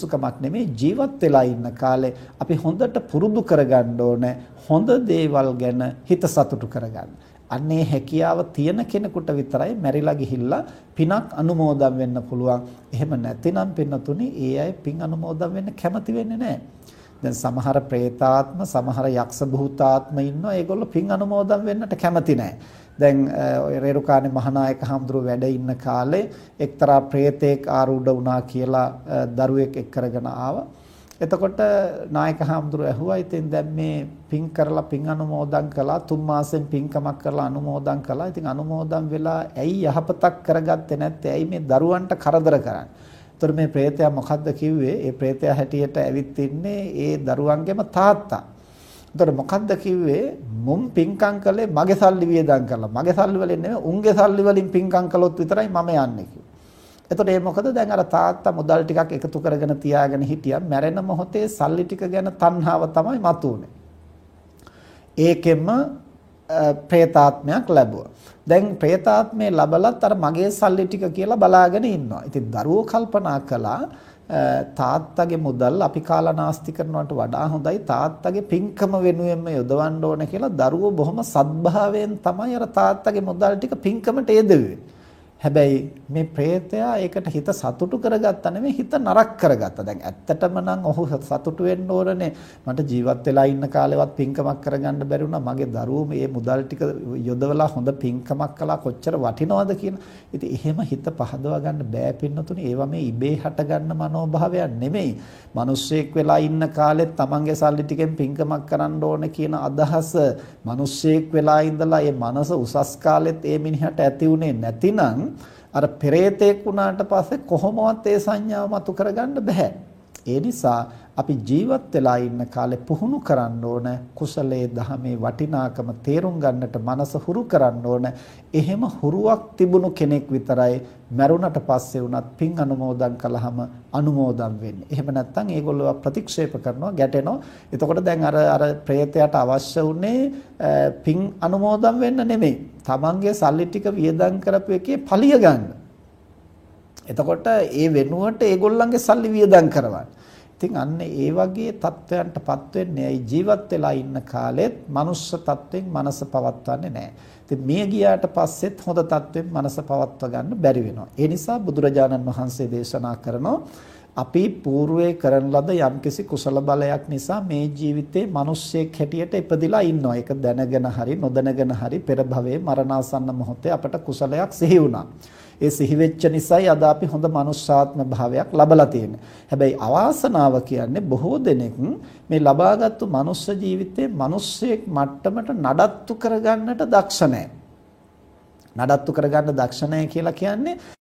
සුකමක් නෙමෙයි ජීවත් වෙලා ඉන්න කාලේ අපි හොඳට පුරුදු කරගන්න ඕනේ හොඳ දේවල් ගැන හිත සතුටු කරගන්න. අන්නේ හැකියාව තියෙන කෙනෙකුට විතරයි මැරිලා ගිහිල්ලා පිනක් අනුමෝදන් වෙන්න පුළුවන්. එහෙම නැතිනම් පින්නතුනි ඒ අය පින් අනුමෝදන් වෙන්න කැමති වෙන්නේ නැහැ. දැන් සමහර പ്രേතාත්ම සමහර යක්ෂ භූතාත්ම ඉන්නවා ඒගොල්ලෝ පින් අනුමෝදන් වෙන්නට කැමති නැහැ. දැන් ඔය රේරුකානේ මහානායක හඳුරු වැඩ ඉන්න කාලේ එක්තරා ප්‍රේතෙක් ආරූඪ වුණා කියලා දරුවෙක් එක් කරගෙන ආවා. එතකොට නායක හඳුරු ඇහුවා ඉතින් දැන් මේ පින් කරලා පින් අනුමෝදන් කළා තුන් මාසෙන් පින්කමක් කරලා අනුමෝදන් කළා. ඉතින් අනුමෝදන් වෙලා ඇයි යහපතක් කරගත්තේ නැත්තේ? ඇයි මේ දරුවන්ට කරදර කරන්නේ? එතකොට මේ ප්‍රේතයා මොකද්ද කිව්වේ? ඒ ප්‍රේතයා හැටියට ඇවිත් ඉන්නේ ඒ දරුවන්ගේම තාත්තා. එතකොට මොකද්ද කිව්වේ මුම් පිංකම් කළේ මගේ සල්ලි වියදම් කළා. මගේ සල්ලි වලින් නෙමෙයි උන්ගේ සල්ලි වලින් පිංකම් කළොත් විතරයි මම යන්නේ කිව්වා. එතකොට ඒ මොකද දැන් අර තාත්තා මුදල් ටිකක් එකතු කරගෙන තියාගෙන හිටියා. මැරෙන මොහොතේ සල්ලි ටික ගැන තණ්හාව තමයි මතුවේ. ඒකෙම ප්‍රේතාත්මයක් ලැබුවා. දැන් ප්‍රේතාත්මේ ලබලත් අර මගේ සල්ලි ටික කියලා බලාගෙන ඉන්නවා. ඉතින් දරුවෝ කල්පනා කළා තාත්තගේ මුදල් අපි කාලා නාස්ති කරනවට වඩා හොඳයි තාත්තගේ පින්කම වෙනුවෙන්ම යොදවන්න ඕන කියලා දරුවෝ බොහොම සද්භාවයෙන් තමයි අර තාත්තගේ මුදල් ටික පින්කමට යෙදුවේ. හැබැයි මේ പ്രേතයා ඒකට හිත සතුටු කරගත්තා නෙමෙයි හිත නරක කරගත්තා. දැන් ඇත්තටම නම් ඔහු සතුටු වෙන්න ඕනනේ. මට ජීවත් වෙලා ඉන්න කාලෙවත් පින්කමක් කරගන්න බැරි වුණා. මගේ දරුවෝ මේ මුදල් ටික යොදවලා හොඳ පින්කමක් කළා කොච්චර වටිනවද කියලා. ඉතින් එහෙම හිත පහදවා ගන්න බෑ පින්නතුනේ. ඒවා මේ ඉබේ හටගන්න මනෝභාවයක් නෙමෙයි. මිනිස්සෙක් වෙලා ඉන්න කාලෙත් තමන්ගේ සල්ලි ටිකෙන් පින්කමක් කරන්න ඕනේ කියන අදහස මිනිස්සෙක් වෙලා ඉඳලා ඒ මනස උසස් කාලෙත් ඒ මිනිහට ඇති උනේ නැතිනම් අර පෙරේතෙක් වුණාට පස්සේ කොහොමවත් ඒ සංඥාව මතු කරගන්න බෑ. ඒ නිසා අපි ජීවත් වෙලා ඉන්න කාලේ පුහුණු කරන්න ඕන කුසලයේ දහමේ වටිනාකම තේරුම් ගන්නට මනස හුරු කරන්න ඕන. එහෙම හුරුවක් තිබුණු කෙනෙක් විතරයි මරුණට පස්සේ වුණත් පින් අනුමෝදන් කළාම අනුමෝදන් වෙන්නේ. එහෙම නැත්නම් ඒගොල්ලෝ ප්‍රතික්ෂේප කරනවා, ගැටෙනවා. එතකොට දැන් අර අර ප්‍රේතයට අවශ්‍ය උනේ පින් අනුමෝදන් වෙන්න නෙමෙයි. තමන්ගේ සල්ලි ටික වියදම් කරපු එකේ පලිය ගන්න. එතකොට ඒ වෙනුවට ඒගොල්ලන්ගේ සල්ලි වියදම් කරවන්න. ඉතින් අන්න ඒ වගේ තත්වයන්ටපත් වෙන්නේ ඇයි ජීවත් වෙලා ඉන්න කාලෙත් මනුස්ස තත්වෙන් මනස පවත්වන්නේ නැහැ. ඉතින් මිය ගියාට පස්සෙත් හොඳ තත්වෙන් මනස පවත්වා ගන්න බැරි වෙනවා. ඒ නිසා බුදුරජාණන් වහන්සේ දේශනා කරනවා අපි పూర్වයේ කරන ලද යම්කිසි කුසල බලයක් නිසා මේ ජීවිතේ මිනිස්සෙක් හැටියට ඉපදිලා ඉන්නවා. ඒක දැනගෙන හරි නොදැනගෙන හරි පෙර භවයේ මරණාසන්න මොහොතේ අපට කුසලයක් සිහි වුණා. ඒ සිහි වෙච්ච නිසායි අද අපි හොඳ මනුෂ්‍යාත්ම භාවයක් ලබලා තියෙන්නේ. හැබැයි අවාසනාව කියන්නේ බොහෝ දෙනෙක් මේ ලබාගත්තු මනුස්ස ජීවිතේ මිනිස්සෙක් මට්ටමට නඩත්තු කරගන්නට දක්ෂ නැහැ. නඩත්තු කරගන්න දක්ෂ නැහැ කියලා කියන්නේ